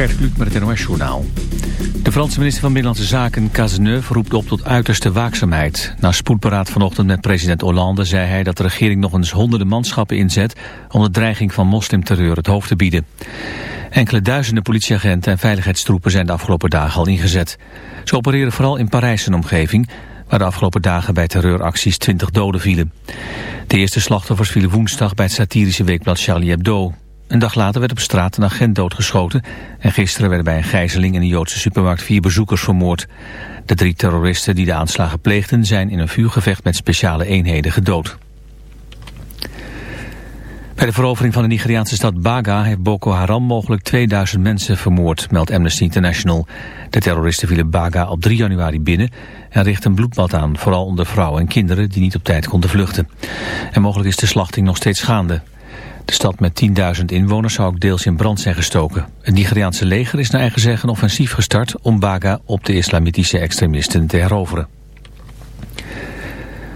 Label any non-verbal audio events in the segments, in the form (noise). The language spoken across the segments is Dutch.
Gert Kluk met het NOS Journaal. De Franse minister van Binnenlandse Zaken, Cazeneuve, roept op tot uiterste waakzaamheid. Na spoedberaad vanochtend met president Hollande zei hij dat de regering nog eens honderden manschappen inzet om de dreiging van moslimterreur het hoofd te bieden. Enkele duizenden politieagenten en veiligheidstroepen zijn de afgelopen dagen al ingezet. Ze opereren vooral in Parijs omgeving, waar de afgelopen dagen bij terreuracties 20 doden vielen. De eerste slachtoffers vielen woensdag bij het satirische weekblad Charlie Hebdo. Een dag later werd op straat een agent doodgeschoten... en gisteren werden bij een gijzeling in een Joodse supermarkt vier bezoekers vermoord. De drie terroristen die de aanslagen pleegden zijn in een vuurgevecht met speciale eenheden gedood. Bij de verovering van de Nigeriaanse stad Baga heeft Boko Haram mogelijk 2000 mensen vermoord, meldt Amnesty International. De terroristen vielen Baga op 3 januari binnen en richtten een bloedbad aan, vooral onder vrouwen en kinderen die niet op tijd konden vluchten. En mogelijk is de slachting nog steeds gaande. De stad met 10.000 inwoners zou ook deels in brand zijn gestoken. Het Nigeriaanse leger is naar eigen zeggen offensief gestart om Baga op de islamitische extremisten te heroveren.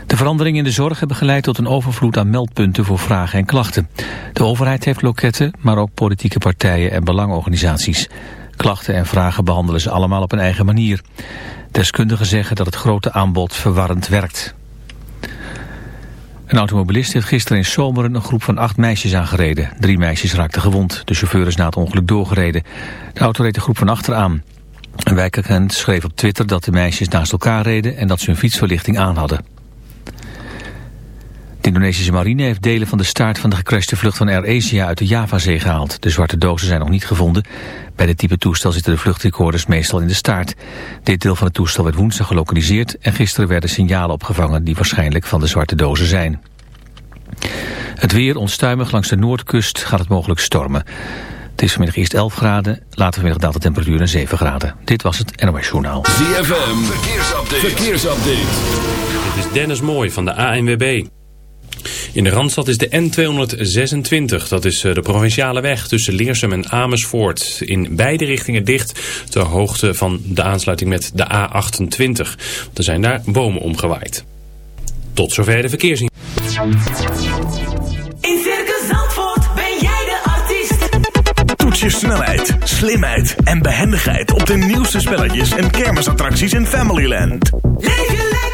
De veranderingen in de zorg hebben geleid tot een overvloed aan meldpunten voor vragen en klachten. De overheid heeft loketten, maar ook politieke partijen en belangorganisaties. Klachten en vragen behandelen ze allemaal op een eigen manier. Deskundigen zeggen dat het grote aanbod verwarrend werkt. Een automobilist heeft gisteren in Zomeren een groep van acht meisjes aangereden. Drie meisjes raakten gewond. De chauffeur is na het ongeluk doorgereden. De auto reed de groep van achter aan. Een wijkagent schreef op Twitter dat de meisjes naast elkaar reden en dat ze hun fietsverlichting aan hadden. De Indonesische marine heeft delen van de staart van de gecrashte vlucht van Air Asia uit de Javazee gehaald. De zwarte dozen zijn nog niet gevonden. Bij dit type toestel zitten de vluchtrecorders meestal in de staart. Dit deel van het toestel werd woensdag gelokaliseerd en gisteren werden signalen opgevangen die waarschijnlijk van de zwarte dozen zijn. Het weer onstuimig langs de noordkust gaat het mogelijk stormen. Het is vanmiddag eerst 11 graden, later vanmiddag daalt de temperatuur naar 7 graden. Dit was het NOS Journaal. ZFM, verkeersupdate. verkeersupdate. Dit is Dennis Mooij van de ANWB. In de Randstad is de N226, dat is eh, de provinciale weg tussen Leersum en Amersfoort. In beide richtingen dicht ter hoogte van de aansluiting met de A28. Er zijn daar bomen omgewaaid. Tot zover de verkeersin. In Circus Zandvoort ben jij de artiest. Toets je snelheid, slimheid en behendigheid op de nieuwste spelletjes en kermisattracties in Familyland. Leef je lekker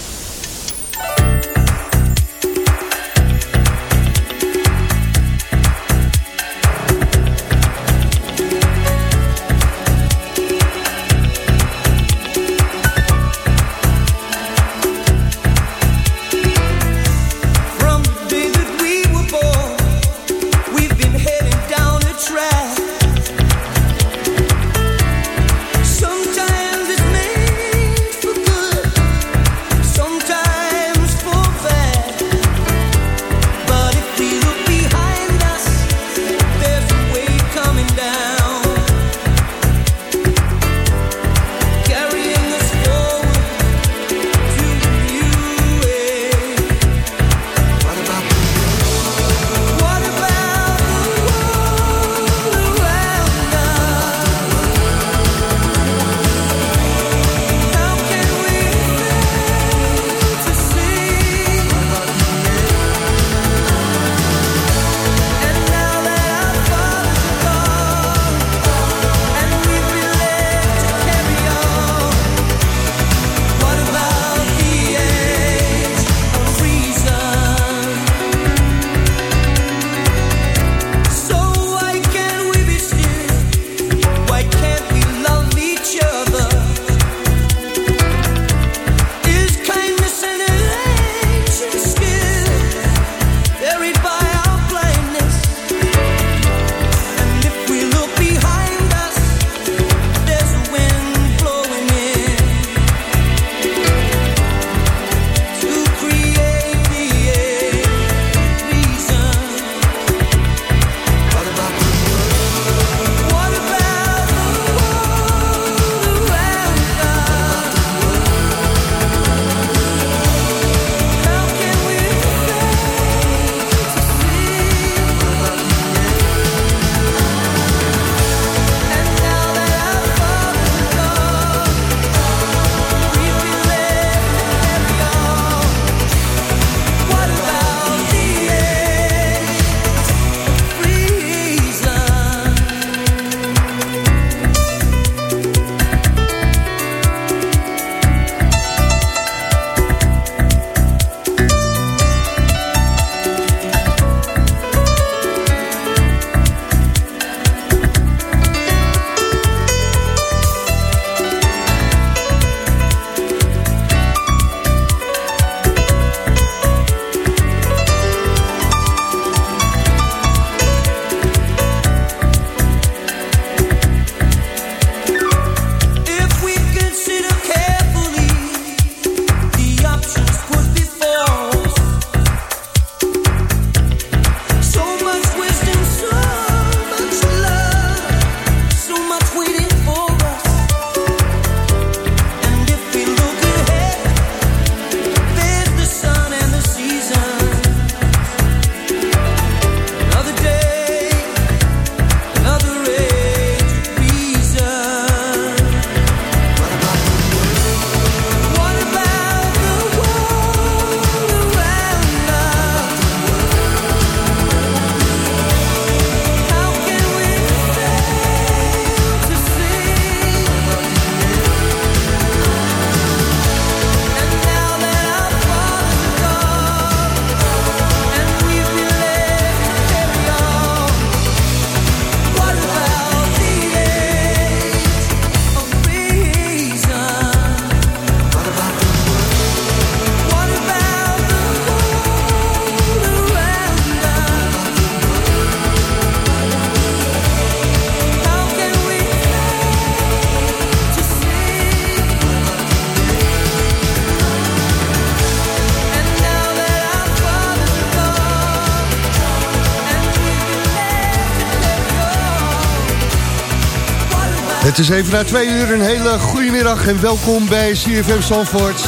Is even na twee uur een hele goede middag en welkom bij CFM Zandvoort.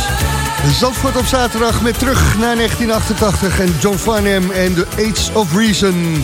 Zandvoort op zaterdag met terug naar 1988 en John Farnham en The Age of Reason.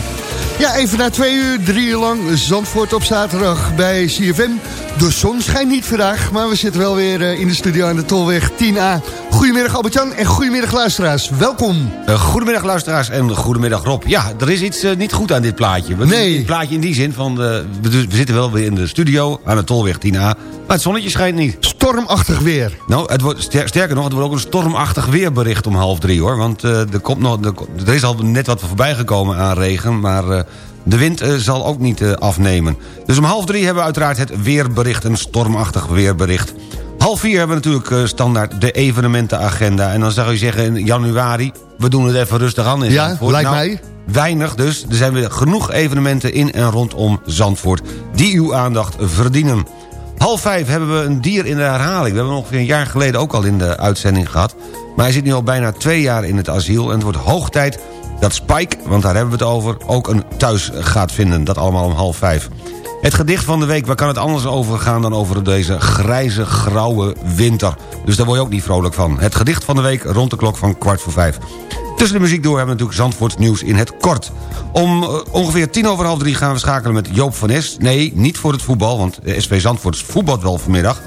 Ja, even na twee uur, drie uur lang Zandvoort op zaterdag bij CFM. De zon schijnt niet vandaag, maar we zitten wel weer eh, in de studio aan de Tolweg 10A. Goedemiddag Albert-Jan en goedemiddag luisteraars. Welkom. Uh, goedemiddag luisteraars en goedemiddag Rob. Ja, er is iets uh, niet goed aan dit plaatje. We nee. Dit plaatje in die zin van, uh, we, we, zitten wel weer in de studio aan de Tolweg 10A. Maar het zonnetje schijnt niet. Stormachtig weer. Nou, het wordt, sterker nog, het wordt ook een stormachtig weerbericht om half drie hoor. Want er, komt nog, er, er, is al net wat voorbij gekomen aan regen, maar... De wind uh, zal ook niet uh, afnemen. Dus om half drie hebben we uiteraard het weerbericht, een stormachtig weerbericht. Half vier hebben we natuurlijk uh, standaard de evenementenagenda. En dan zou je zeggen in januari, we doen het even rustig aan in ja, Zandvoort. lijkt nou, mij. Weinig dus. Er zijn weer genoeg evenementen in en rondom Zandvoort... die uw aandacht verdienen. Half vijf hebben we een dier in de herhaling. We hebben hem ongeveer een jaar geleden ook al in de uitzending gehad. Maar hij zit nu al bijna twee jaar in het asiel... en het wordt hoog tijd dat Spike, want daar hebben we het over... ook een thuis gaat vinden. Dat allemaal om half vijf. Het gedicht van de week, waar kan het anders over gaan... dan over deze grijze, grauwe winter. Dus daar word je ook niet vrolijk van. Het gedicht van de week rond de klok van kwart voor vijf. Tussen de muziek door hebben we natuurlijk Zandvoorts nieuws in het kort. Om uh, ongeveer tien over half drie gaan we schakelen met Joop van Es. Nee, niet voor het voetbal, want de SV Zandvoort voetbalt wel vanmiddag...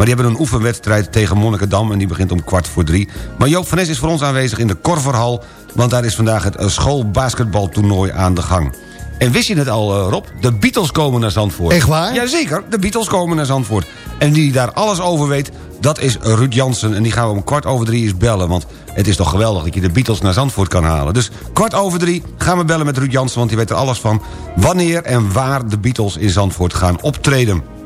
Maar die hebben een oefenwedstrijd tegen Monnikendam... en die begint om kwart voor drie. Maar Joop van Nes is voor ons aanwezig in de Korverhal... want daar is vandaag het schoolbasketbaltoernooi aan de gang. En wist je het al, Rob? De Beatles komen naar Zandvoort. Echt waar? Jazeker, de Beatles komen naar Zandvoort. En die daar alles over weet, dat is Ruud Jansen. En die gaan we om kwart over drie eens bellen. Want het is toch geweldig dat je de Beatles naar Zandvoort kan halen. Dus kwart over drie gaan we bellen met Ruud Jansen... want die weet er alles van wanneer en waar de Beatles in Zandvoort gaan optreden.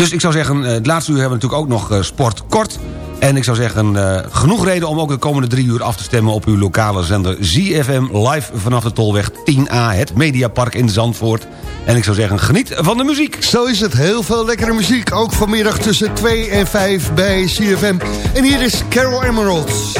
Dus ik zou zeggen, het laatste uur hebben we natuurlijk ook nog uh, sport kort. En ik zou zeggen, uh, genoeg reden om ook de komende drie uur af te stemmen... op uw lokale zender ZFM live vanaf de Tolweg 10A... het Mediapark in Zandvoort. En ik zou zeggen, geniet van de muziek. Zo is het, heel veel lekkere muziek. Ook vanmiddag tussen 2 en 5 bij ZFM. En hier is Carol Emeralds.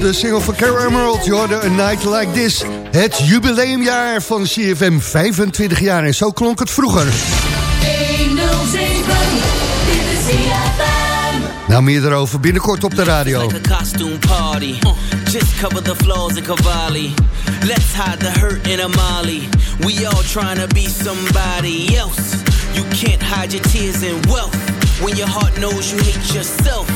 Was de single van Carol Emerald. Je hoorde A Night Like This. Het jubileumjaar van CFM. 25 jaar. En zo klonk het vroeger. 107, dit is CFM. Nou, meer erover binnenkort op de radio. just cover the flaws in Cavalli. Let's hide the hurt in Amali. We all trying to be somebody else. You can't hide your tears in wealth. When your heart knows you hate yourself.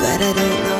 But I don't know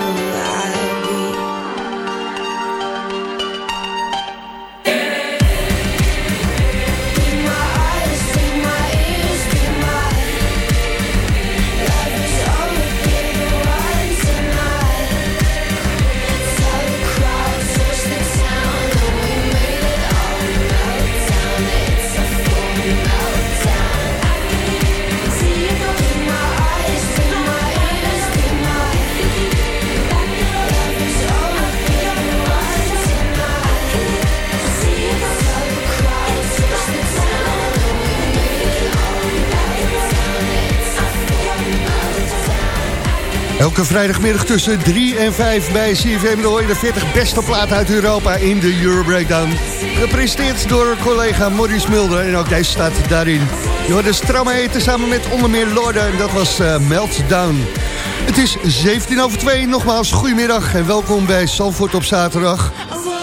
Vrijdagmiddag tussen 3 en 5 bij CFM. Je de 40 beste platen uit Europa in de Euro Breakdown. Gepresenteerd door collega Maurice Mulder. En ook deze staat daarin. Hoort de stramme eten samen met onder meer Lorde. En dat was eh, Meltdown. Het is 17 over 2. Nogmaals, goedemiddag en welkom bij Salford op zaterdag.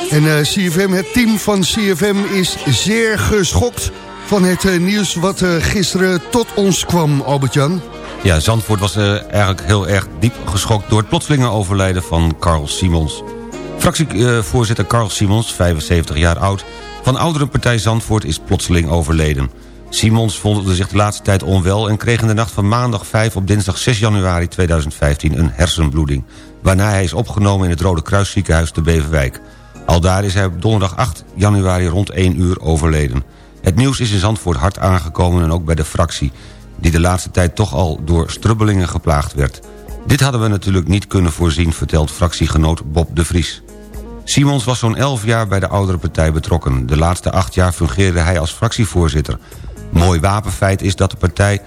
En eh, CFM, het team van CFM is zeer geschokt... van het eh, nieuws wat gisteren tot ons kwam, Albert-Jan. Ja, Zandvoort was eh, eigenlijk heel erg diep geschokt... door het plotselinge overlijden van Carl Simons. Fractievoorzitter Carl Simons, 75 jaar oud... van Ouderenpartij Zandvoort is plotseling overleden. Simons voelde zich de laatste tijd onwel... en kreeg in de nacht van maandag 5 op dinsdag 6 januari 2015 een hersenbloeding... waarna hij is opgenomen in het Rode Kruisziekenhuis te Beverwijk. Aldaar is hij op donderdag 8 januari rond 1 uur overleden. Het nieuws is in Zandvoort hard aangekomen en ook bij de fractie die de laatste tijd toch al door strubbelingen geplaagd werd. Dit hadden we natuurlijk niet kunnen voorzien, vertelt fractiegenoot Bob de Vries. Simons was zo'n 11 jaar bij de oudere partij betrokken. De laatste acht jaar fungeerde hij als fractievoorzitter. Mooi wapenfeit is dat de partij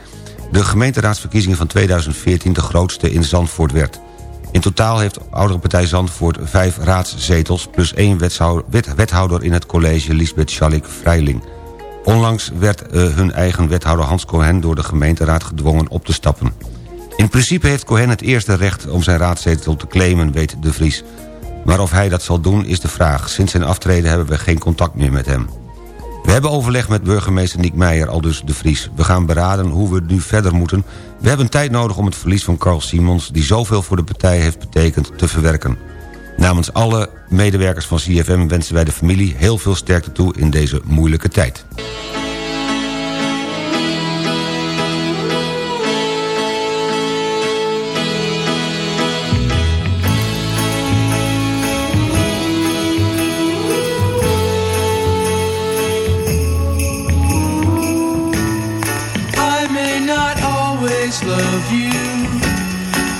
de gemeenteraadsverkiezingen van 2014 de grootste in Zandvoort werd. In totaal heeft oudere partij Zandvoort vijf raadszetels... plus één wethouder, wet- wethouder in het college Lisbeth Schalik Vrijling. Onlangs werd eh, hun eigen wethouder Hans Cohen door de gemeenteraad gedwongen op te stappen. In principe heeft Cohen het eerste recht om zijn raadzetel te claimen, weet De Vries. Maar of hij dat zal doen is de vraag. Sinds zijn aftreden hebben we geen contact meer met hem. We hebben overleg met burgemeester Nick Meijer, aldus De Vries. We gaan beraden hoe we nu verder moeten. We hebben tijd nodig om het verlies van Carl Simons... die zoveel voor de partij heeft betekend, te verwerken. Namens alle medewerkers van CFM wensen wij de familie heel veel sterkte toe in deze moeilijke tijd.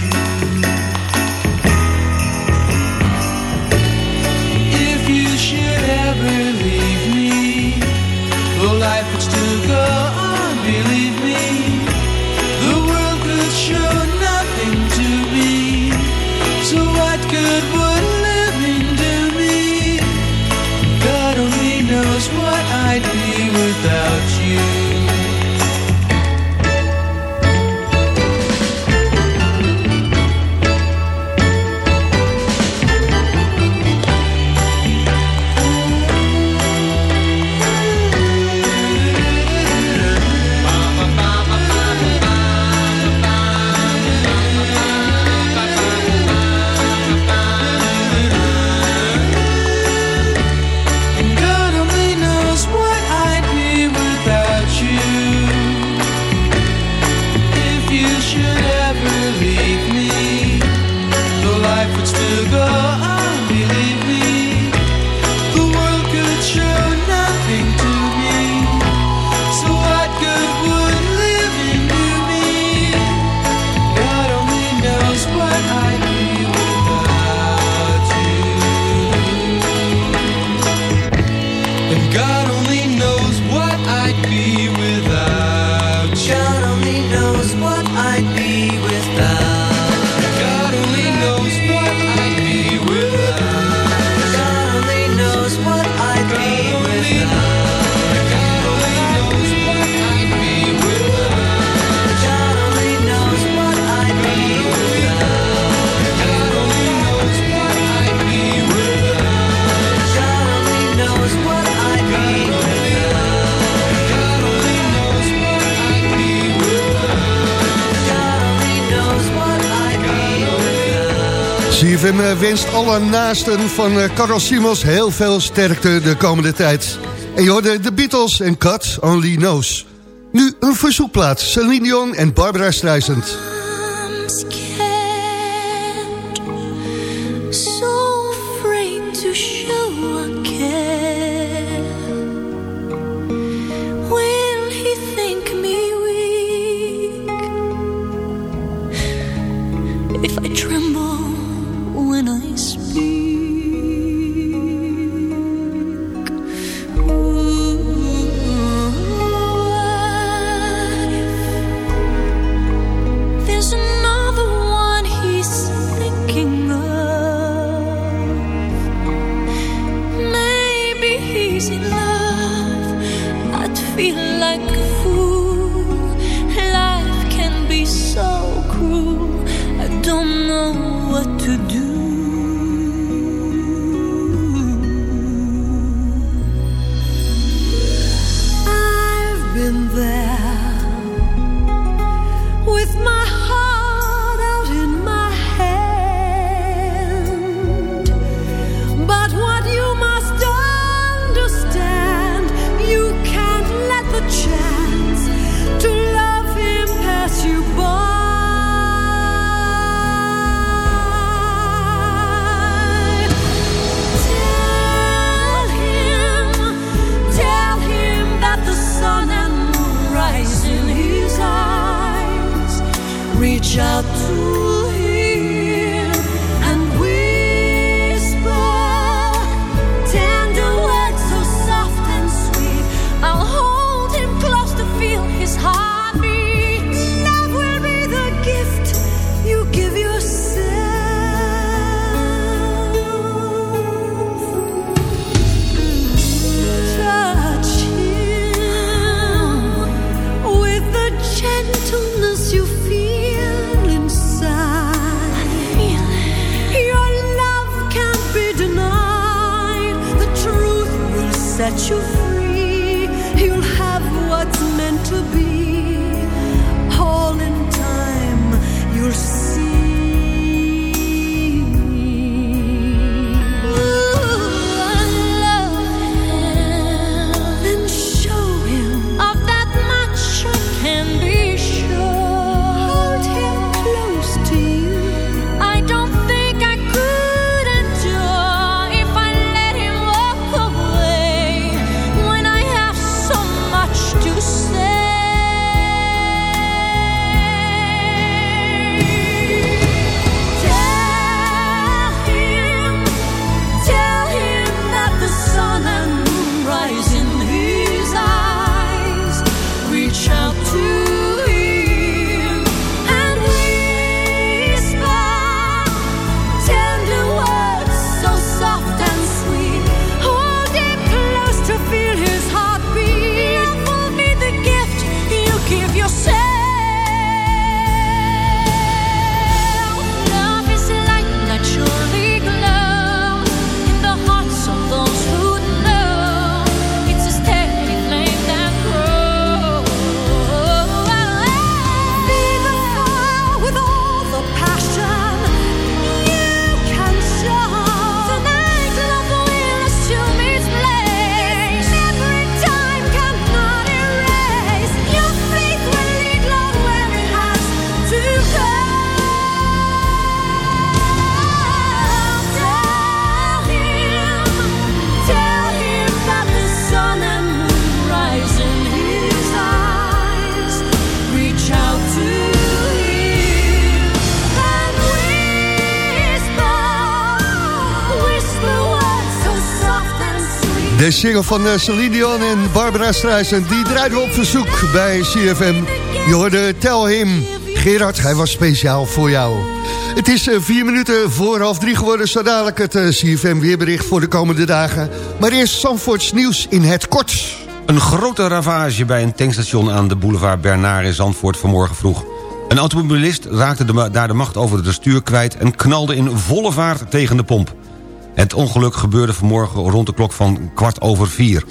you. wenst alle naasten van eh, Carl Simos heel veel sterkte de komende tijd. En je hoorde de Beatles en Cuts Only Knows. Nu een verzoekplaats, Celine Dion en Barbara Streisand. like De single van eh, Celine Dion en Barbara Streisand... die draaiden we op verzoek bij CFM. Je hoorde Tel Him. Gerard, hij was speciaal voor jou. Het is eh, vier minuten voor half drie geworden... zo dadelijk het eh, CFM weerbericht voor de komende dagen. Maar eerst Zandvoorts nieuws in het kort. Een grote ravage bij een tankstation aan de boulevard Bernard in Zandvoort vanmorgen vroeg. Een automobilist raakte de, daar de macht over het stuur kwijt... en knalde in volle vaart tegen de pomp. Het ongeluk gebeurde vanmorgen rond de klok van kwart over vier.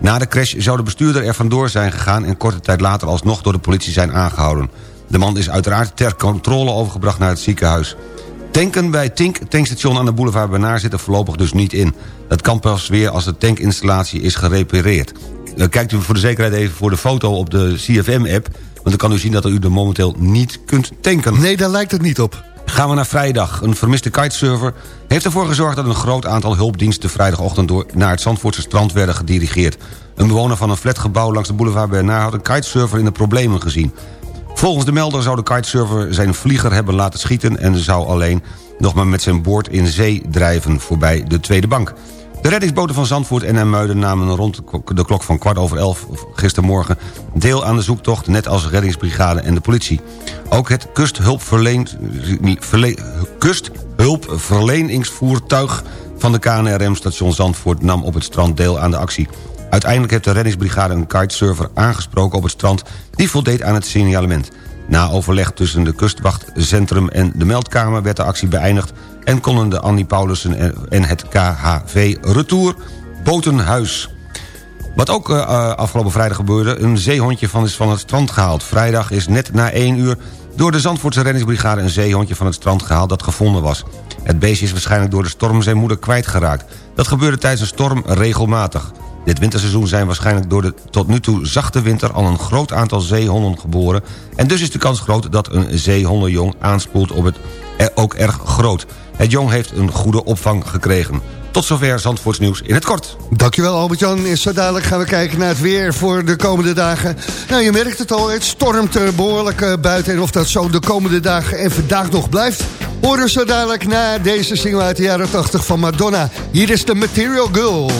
Na de crash zou de bestuurder er vandoor zijn gegaan... en korte tijd later alsnog door de politie zijn aangehouden. De man is uiteraard ter controle overgebracht naar het ziekenhuis. Tanken bij Tink tankstation aan de boulevard Bernard zit er voorlopig dus niet in. Dat kan pas weer als de tankinstallatie is gerepareerd. Dan kijkt u voor de zekerheid even voor de foto op de CFM-app... want dan kan u zien dat u er momenteel niet kunt tanken. Nee, daar lijkt het niet op. Gaan we naar vrijdag. Een vermiste kitesurfer heeft ervoor gezorgd... dat een groot aantal hulpdiensten vrijdagochtend door naar het Zandvoortse strand werden gedirigeerd. Een bewoner van een flatgebouw langs de boulevard Bernard... had een kitesurfer in de problemen gezien. Volgens de melder zou de kitesurfer zijn vlieger hebben laten schieten... en zou alleen nog maar met zijn boord in zee drijven voorbij de tweede bank. De reddingsboten van Zandvoort en Ermuiden namen rond de klok van kwart over elf gistermorgen deel aan de zoektocht, net als reddingsbrigade en de politie. Ook het kusthulpverleningsvoertuig van de KNRM-station Zandvoort nam op het strand deel aan de actie. Uiteindelijk heeft de reddingsbrigade een kitesurfer aangesproken op het strand... die voldeed aan het signalement. Na overleg tussen de kustwachtcentrum en de meldkamer werd de actie beëindigd... en konden de Annie Paulussen en- het KHV Retour Botenhuis... Wat ook eh, eh, afgelopen vrijdag gebeurde... een zeehondje van is van het strand gehaald. Vrijdag is net na 1 uur door de Zandvoortse reddingsbrigade... een zeehondje van het strand gehaald dat gevonden was. Het beestje is waarschijnlijk door de storm zijn moeder kwijtgeraakt. Dat gebeurde tijdens een storm regelmatig. Dit winterseizoen zijn waarschijnlijk door de tot nu toe zachte winter... al een groot aantal zeehonden geboren... en dus is de kans groot dat een zeehondenjong aanspoelt op het ook erg groot. Het jong heeft een goede opvang gekregen. Tot zover Zandvoorts nieuws in het kort. Dankjewel Albert-Jan. En zo dadelijk gaan we kijken naar het weer voor de komende dagen. Nou, je merkt het al, het stormt behoorlijk eh, buiten. En of dat zo de komende dagen en vandaag nog blijft... horen zo dadelijk na deze single uit de jaren 80 van Madonna. Hier is de Material Girl.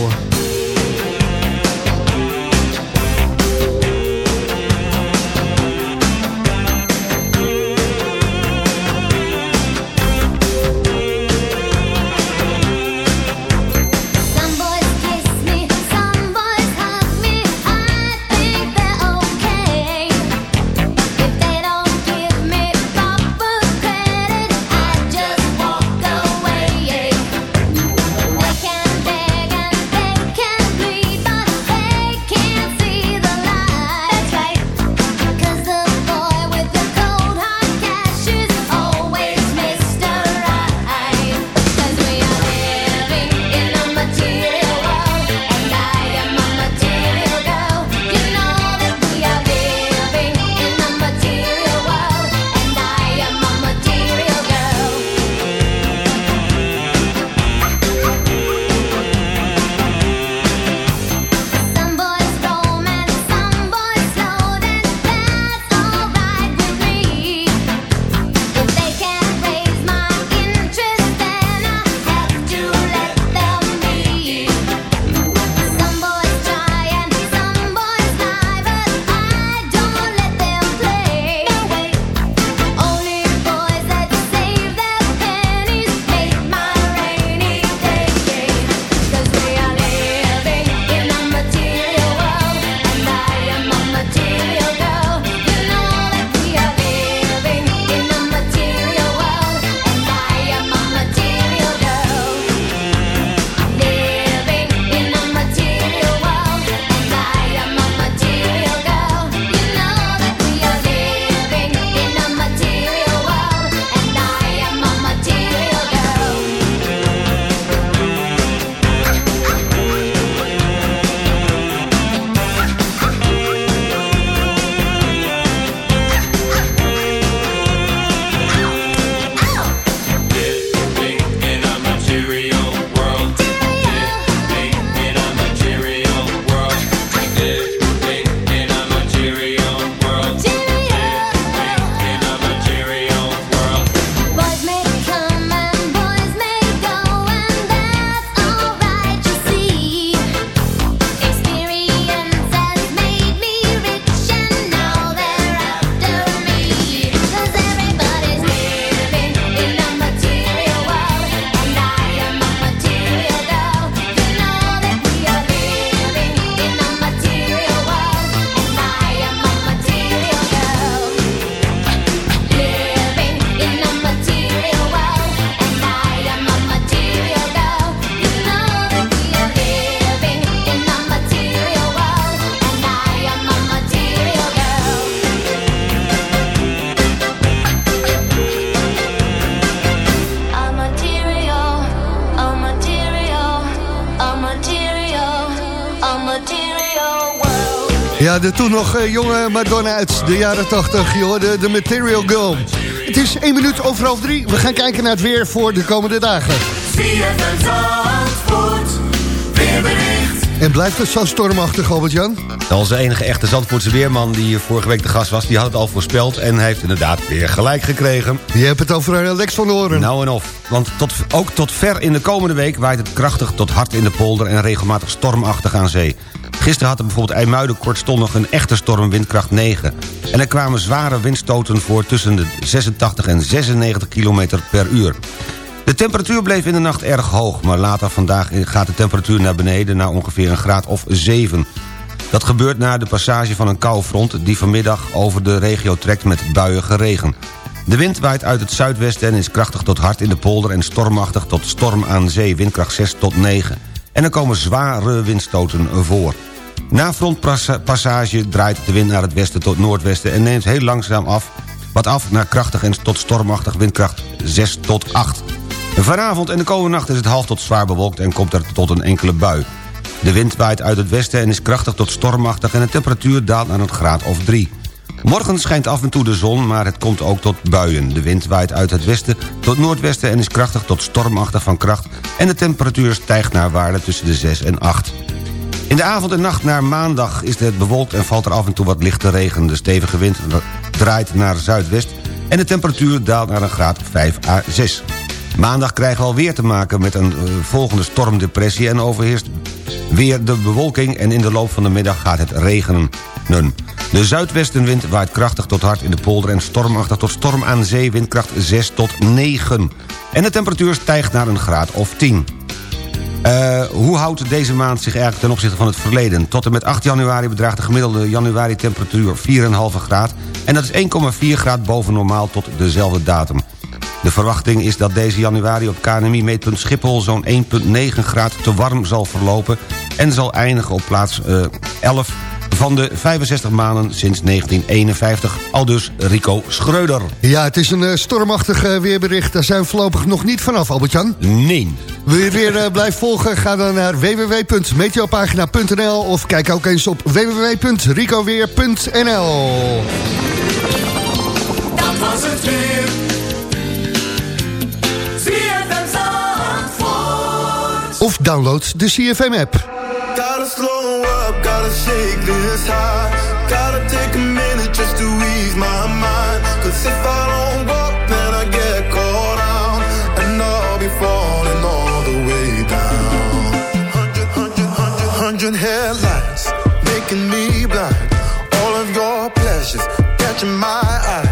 De toen nog eh, jonge Madonna uit de jaren 80, joh, de, de Material Girl. Het is één minuut over half drie. We gaan kijken naar het weer voor de komende dagen. En blijft het zo stormachtig, Albert-Jan? Onze enige echte Zandvoortse weerman die vorige week de gast was... die had het al voorspeld en heeft inderdaad weer gelijk gekregen. Je hebt het over eh, Lex van Oren. Nou en of. Want tot, ook tot ver in de komende week waait het krachtig tot hard in de polder... en regelmatig stormachtig aan zee. Gisteren had er bijvoorbeeld IJmuiden kortstondig een echte storm windkracht 9. En er kwamen zware windstoten voor tussen de 86 en 96 km per uur. De temperatuur bleef in de nacht erg hoog... maar later vandaag gaat de temperatuur naar beneden naar ongeveer een graad of 7. Dat gebeurt na de passage van een koufront... die vanmiddag over de regio trekt met buiige regen. De wind waait uit het zuidwesten en is krachtig tot hard in de polder... en stormachtig tot storm aan zee, windkracht 6 tot 9. En er komen zware windstoten voor. Na frontpassage draait de wind naar het westen tot noordwesten... en neemt heel langzaam af, wat af naar krachtig en tot stormachtig windkracht 6 tot 8. Vanavond en de komende nacht is het half tot zwaar bewolkt... en komt er tot een enkele bui. De wind waait uit het westen en is krachtig tot stormachtig... en de temperatuur daalt naar een graad of 3. Morgen schijnt af en toe de zon, maar het komt ook tot buien. De wind waait uit het westen tot noordwesten en is krachtig tot stormachtig van kracht... en de temperatuur stijgt naar waarde tussen de 6 en 8. In de avond en nacht naar maandag is het bewolkt en valt er af en toe wat lichte regen. De stevige wind draait naar zuidwest en de temperatuur daalt naar een graad 5 à 6. Maandag krijgen we alweer te maken met een uh, volgende stormdepressie... en overheerst weer de bewolking en in de loop van de middag gaat het regenen. De zuidwestenwind waait krachtig tot hard in de polder... en stormachtig tot storm aan zee, windkracht 6 tot 9. En de temperatuur stijgt naar een graad of 10. Uh, hoe houdt deze maand zich eigenlijk ten opzichte van het verleden? Tot en met 8 januari bedraagt de gemiddelde januari-temperatuur 4,5 graad... en dat is 1,4 graad boven normaal tot dezelfde datum. De verwachting is dat deze januari op KNMI-meetpunt Schiphol... zo'n 1,9 graad te warm zal verlopen... en zal eindigen op plaats uh, 11 van de 65 maanden sinds 1951. Al dus Rico Schreuder. Ja, het is een uh, stormachtig uh, weerbericht. Daar zijn we voorlopig nog niet vanaf, Albert-Jan. Nee. Wil je weer uh, blijven volgen? Ga dan naar www.meteopagina.nl of kijk ook eens op www.ricoweer.nl Dat was het weer. Of download de CFM-app. Gotta shake this high. Gotta take a minute just to ease my mind. Cause if I don't go, then I get caught out. And I'll be falling all the way down. Hundred, hundred, hundred, hundred headlights making me blind. All of your pleasures catching my eye.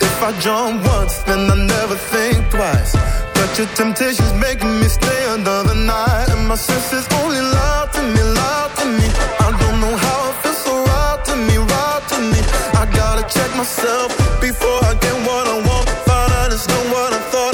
If I jump once, then I never think twice. Your temptation's making me stay another night. And my senses only lie to me, lie to me. I don't know how it feels so right to me, right to me. I gotta check myself before I get what I want. Find out it's not what I thought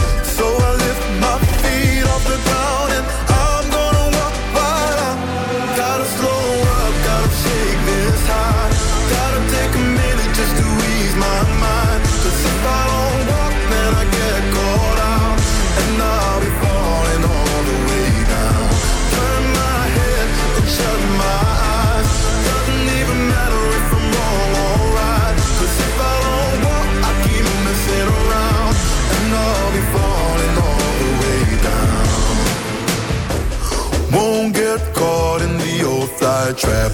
Trap.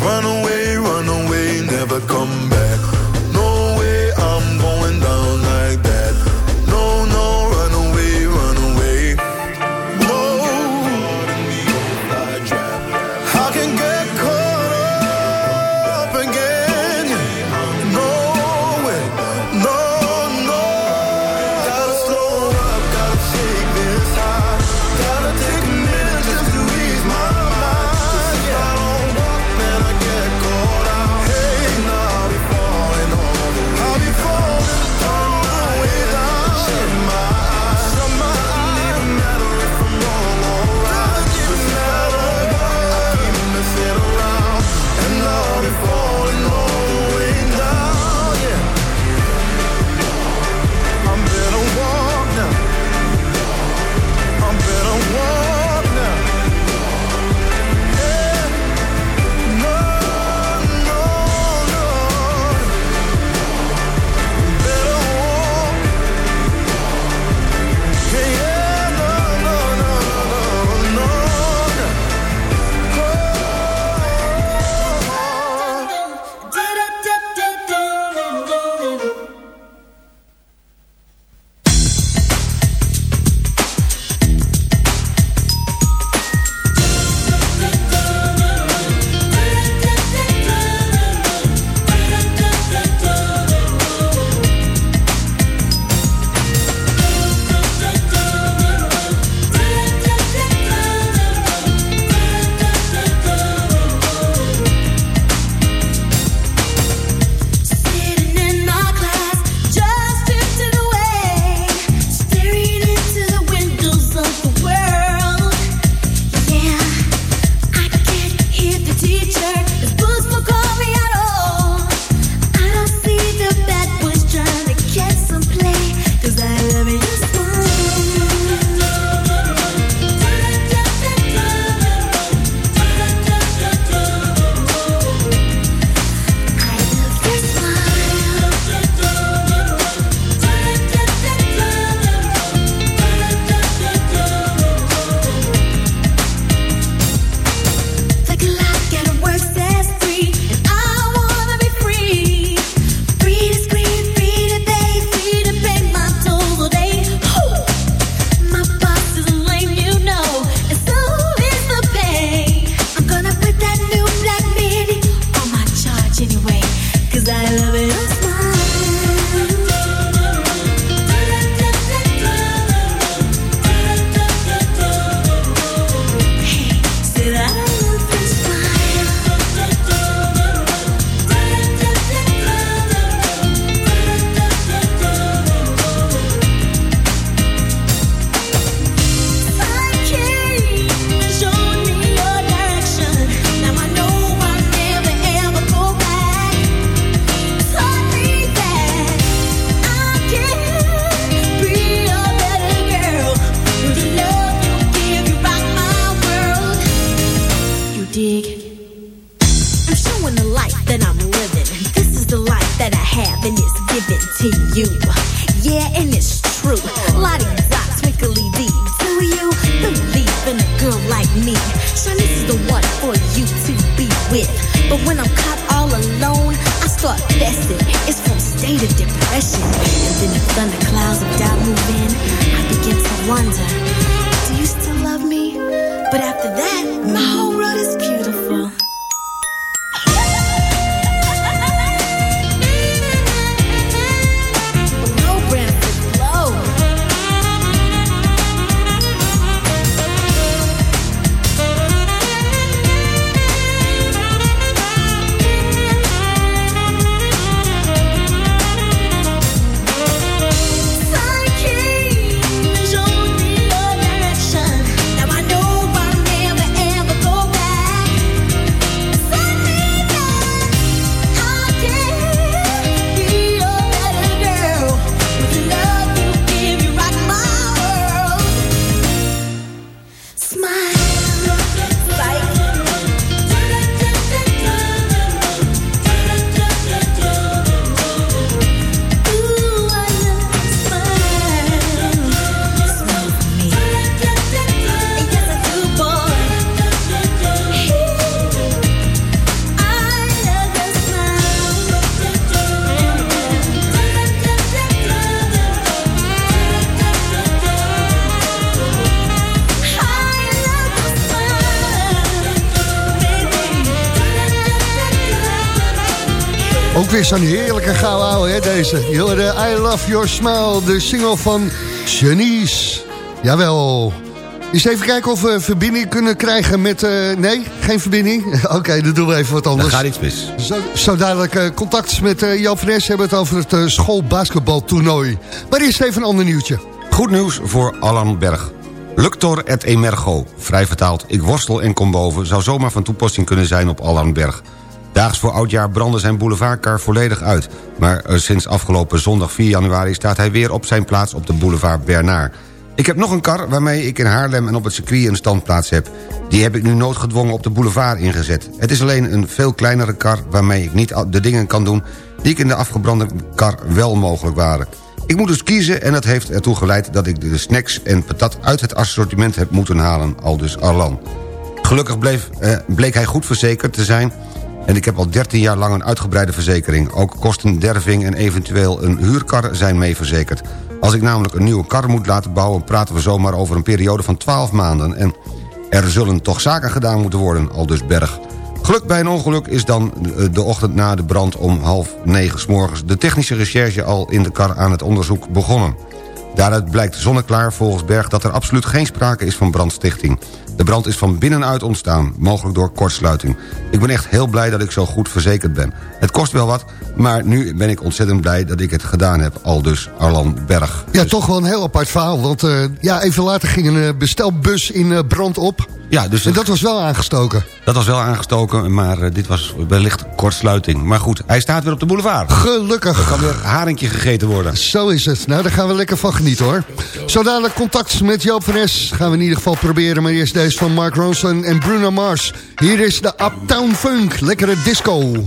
Run away, weer zo'n heerlijke gouden ouwe, hè, deze. Je hoorde I Love Your Smile, de single van Janice. Jawel. Eens even kijken of we verbinding kunnen krijgen met... eh, nee, geen verbinding? (laughs) Oké, dan doen we even wat anders. Er gaat iets mis. Zo, zo dadelijk eh, contact met eh Jan van hebben het over het eh, schoolbasketbaltoernooi. Maar eerst even een ander nieuwtje. Goed nieuws voor Allan Berg. Luctor et emergo, vrij vertaald ik worstel en kom boven... zou zomaar van toepassing kunnen zijn op Allan Berg. Daags voor oudjaar brandde zijn boulevardkar volledig uit... maar eh, sinds afgelopen zondag 4 januari staat hij weer op zijn plaats op de boulevard Bernard. Ik heb nog een kar waarmee ik in Haarlem en op het circuit een standplaats heb. Die heb ik nu noodgedwongen op de boulevard ingezet. Het is alleen een veel kleinere kar waarmee ik niet de dingen kan doen... die ik in de afgebrande kar wel mogelijk waren. Ik moet dus kiezen en dat heeft ertoe geleid dat ik de snacks en patat uit het assortiment heb moeten halen, aldus Arlan. Gelukkig bleef, eh, bleek hij goed verzekerd te zijn en ik heb al 13 jaar lang een uitgebreide verzekering. Ook kosten derving en eventueel een huurkar zijn mee verzekerd. Als ik namelijk een nieuwe kar moet laten bouwen... praten we zomaar over een periode van 12 maanden... en er zullen toch zaken gedaan moeten worden, al dus Berg. Geluk bij een ongeluk is dan eh, de ochtend na de brand om half negen 's morgens... de technische recherche al in de kar aan het onderzoek begonnen. Daaruit blijkt zonneklaar volgens Berg dat er absoluut geen sprake is van brandstichting. De brand is van binnenuit ontstaan, mogelijk door kortsluiting. Ik ben echt heel blij dat ik zo goed verzekerd ben. Het kost wel wat, maar nu ben ik ontzettend blij dat ik het gedaan heb. Al dus Arlan Berg. Ja, toch wel een heel apart verhaal. Want eh, ja, even later ging een eh, bestelbus in eh, brand op. Ja, dus en dat was wel aangestoken. Dat was wel aangestoken, maar eh, dit was wellicht kortsluiting. Maar goed, hij staat weer op de boulevard. Gelukkig. Er kan weer haringje gegeten worden. Zo is het. Nou, daar gaan we lekker van genieten hoor. Zo dadelijk contact met Joop van Es gaan we in ieder geval proberen. Maar eerst deze van Mark Ronson en Bruno Mars. Hier is de Uptown Funk. Lekkere disco.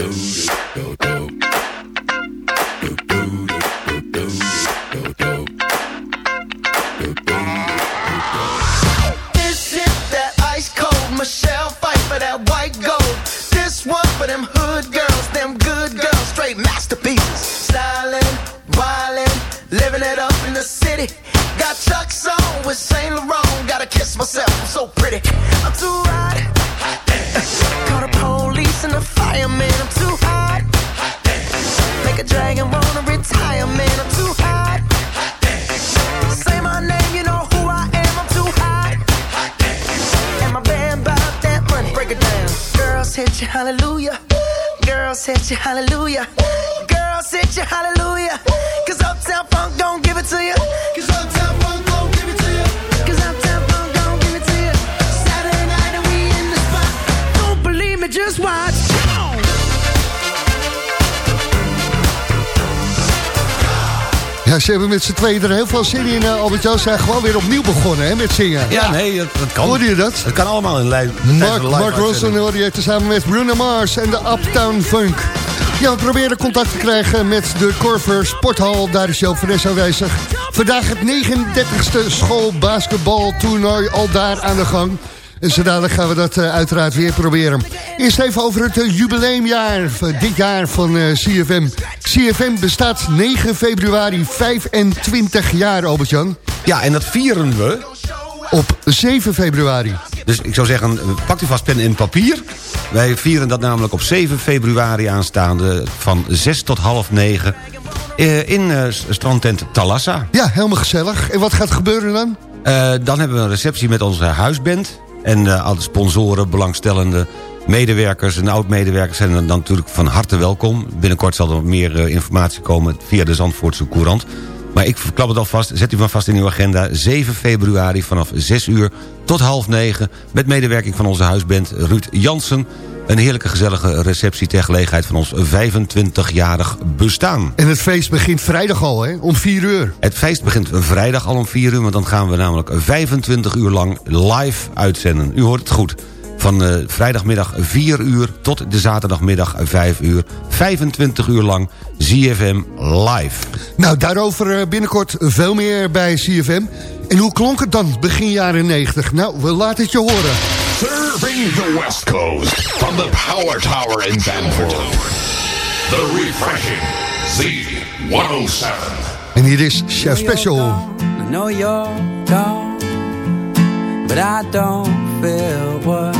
do do do do ze hebben met z'n tweeën er heel veel zin in. eh, Albert-Jan zijn gewoon weer opnieuw begonnen hè, met zingen. Ja, nee, dat, dat kan. Hoorde je dat? Het kan allemaal in lijn. Mark, Mark Ronson hoorde je tezamen met Bruno Mars en de Uptown Funk. Ja, we proberen contact te krijgen met de Corver Sporthal. Daar is Joop van Nes aanwezig. Vandaag het 39ste schoolbasketbaltoernooi al daar aan de gang. En zo dadelijk gaan we dat eh, uiteraard weer proberen. Eerst even over het eh, jubileumjaar, dit jaar van eh, CFM. CFM bestaat 9 februari 25 jaar, Albert-Jan. Ja, en dat vieren we Op 7 februari. Dus ik zou zeggen, pak u vast pen en papier. Wij vieren dat namelijk op 7 februari aanstaande... van 6 tot half 9 eh, in eh, strandtent Talassa. Ja, helemaal gezellig. En wat gaat er gebeuren dan? Eh, dan hebben we een receptie met onze huisband... en eh, alle sponsoren, belangstellende medewerkers en oud-medewerkers... zijn dan natuurlijk van harte welkom. Binnenkort zal er wat meer eh, informatie komen via de Zandvoortse Courant... Maar ik verklap het alvast, zet u maar vast in uw agenda. 7 februari vanaf 6 uur tot half 9... met medewerking van onze huisband Ruud Jansen. Een heerlijke gezellige receptie ter gelegenheid van ons 25-jarig bestaan. En het feest begint vrijdag al, hè? Om 4 uur. Het feest begint vrijdag al om 4 uur... want dan gaan we namelijk 25 uur lang live uitzenden. U hoort het goed. Van eh, vrijdagmiddag 4 uur tot de zaterdagmiddag 5 uur. 25 uur lang ZFM live. Nou, daarover eh, binnenkort veel meer bij CFM. En hoe klonk het dan begin jaren 90? Nou, we laten het je horen. Serving the West Coast from the Power Tower in Vanport. The refreshing Z107. En hier is Chef Special. I know you're gone, but I don't feel what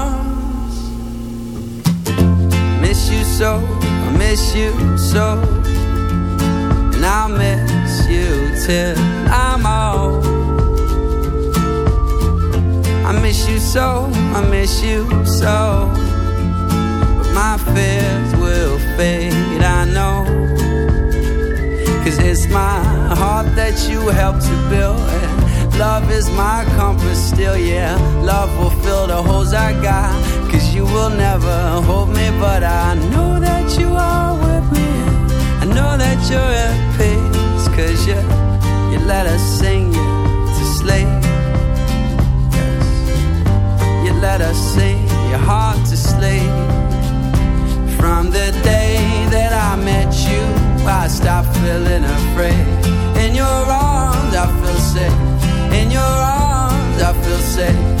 miss you so, I miss you so. And I'll miss you till I'm old. I miss you so, I miss you so. But my fears will fade, I know. Cause it's my heart that you helped to build. And love is my compass still, yeah. Love will fill the holes I got. Cause you will never hold me, but I know that you are with me. I know that you're at peace. Cause you, you let us sing you to sleep. You let us sing your heart to sleep. From the day that I met you, I stopped feeling afraid. In your arms, I feel safe. In your arms, I feel safe.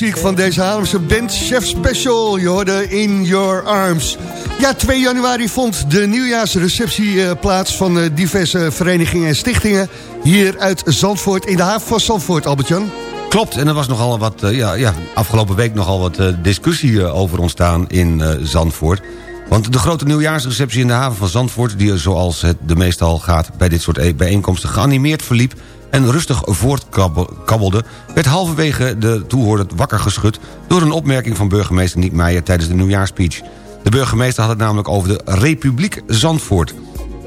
muziek van deze Haarlemse band Chef Special. Je hoorde In Your Arms. Ja, 2 januari vond de nieuwjaarsreceptie eh, plaats van eh, diverse verenigingen en stichtingen. Hier uit Zandvoort, in de haven van Zandvoort, Albert-Jan. Klopt, en er was nogal wat, eh, ja, ja, afgelopen week nogal wat discussie over ontstaan in Zandvoort. Want de grote nieuwjaarsreceptie in de haven van Zandvoort... die zoals het de meestal gaat bij dit soort e- bijeenkomsten geanimeerd verliep... en rustig voortkabbelde... werd halverwege de toehoorder wakker geschud... door een opmerking van burgemeester Niek Meijer tijdens de nieuwjaarspeech. De burgemeester had het namelijk over de Republiek Zandvoort.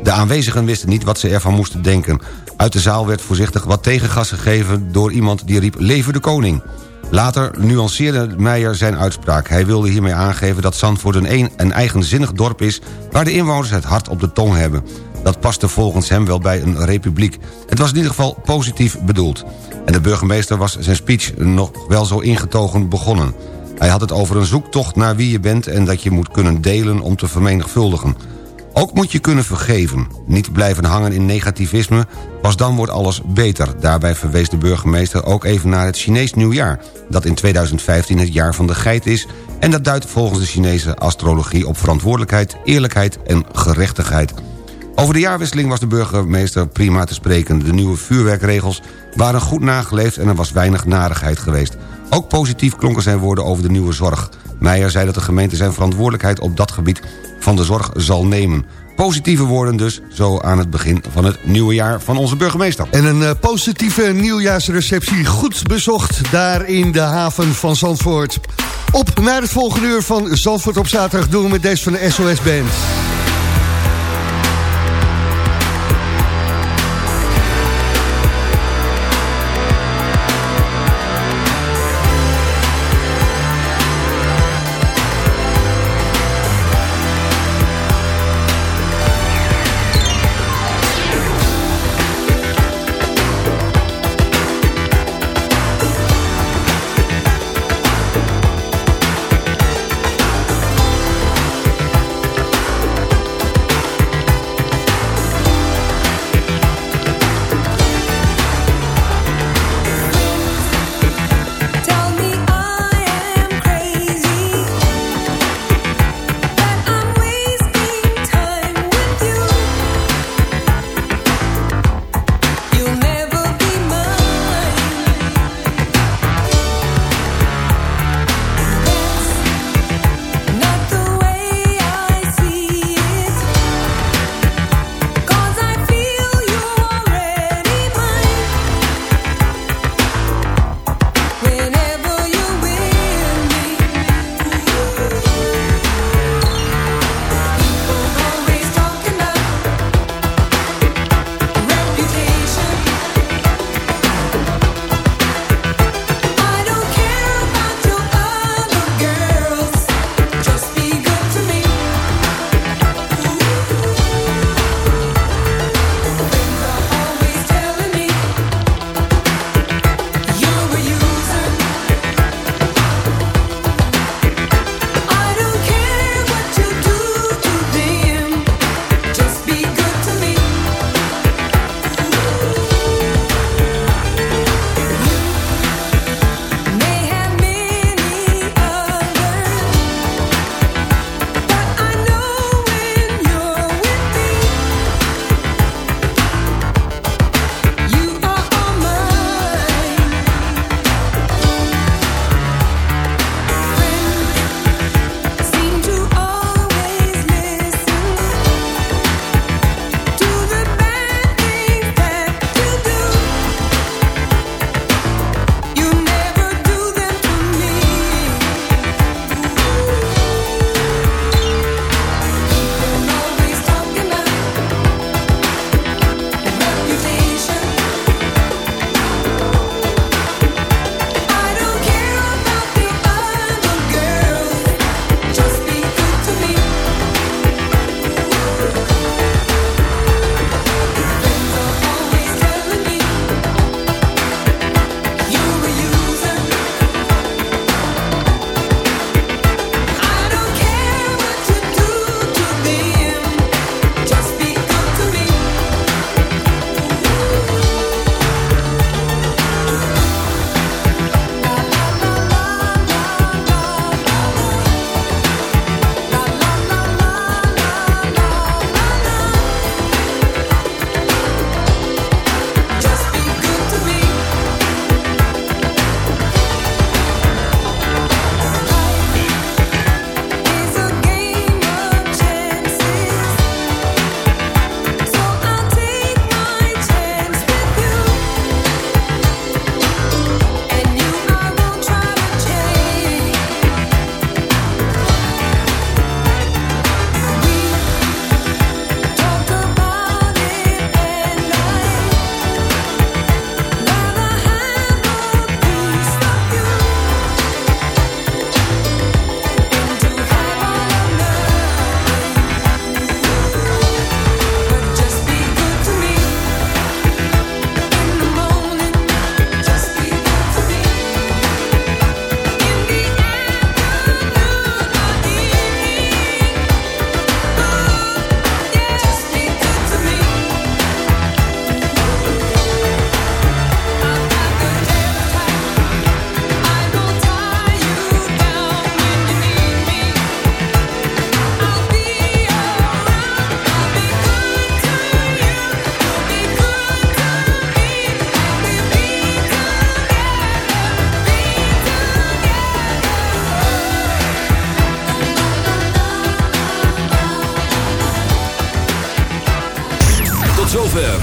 De aanwezigen wisten niet wat ze ervan moesten denken. Uit de zaal werd voorzichtig wat tegengas gegeven... door iemand die riep Leven de Koning. Later nuanceerde Meijer zijn uitspraak. Hij wilde hiermee aangeven dat Zandvoort een, een, eigenzinnig dorp is... waar de inwoners het hart op de tong hebben. Dat paste volgens hem wel bij een republiek. Het was in ieder geval positief bedoeld. En de burgemeester was zijn speech nog wel zo ingetogen begonnen. Hij had het over een zoektocht naar wie je bent... en dat je moet kunnen delen om te vermenigvuldigen. Ook moet je kunnen vergeven. Niet blijven hangen in negativisme, pas dan wordt alles beter. Daarbij verwees de burgemeester ook even naar het Chinees nieuwjaar... dat in 2015 het jaar van de geit is... en dat duidt volgens de Chinese astrologie op verantwoordelijkheid, eerlijkheid en gerechtigheid. Over de jaarwisseling was de burgemeester prima te spreken. De nieuwe vuurwerkregels waren goed nageleefd en er was weinig narigheid geweest. Ook positief klonken zijn woorden over de nieuwe zorg. Meijer zei dat de gemeente zijn verantwoordelijkheid op dat gebied van de zorg zal nemen. Positieve woorden dus, zo aan het begin van het nieuwe jaar van onze burgemeester. En een eh, positieve nieuwjaarsreceptie goed bezocht daar in de haven van Zandvoort. Op naar het volgende uur van Zandvoort op zaterdag doen we met deze van de SOS Band.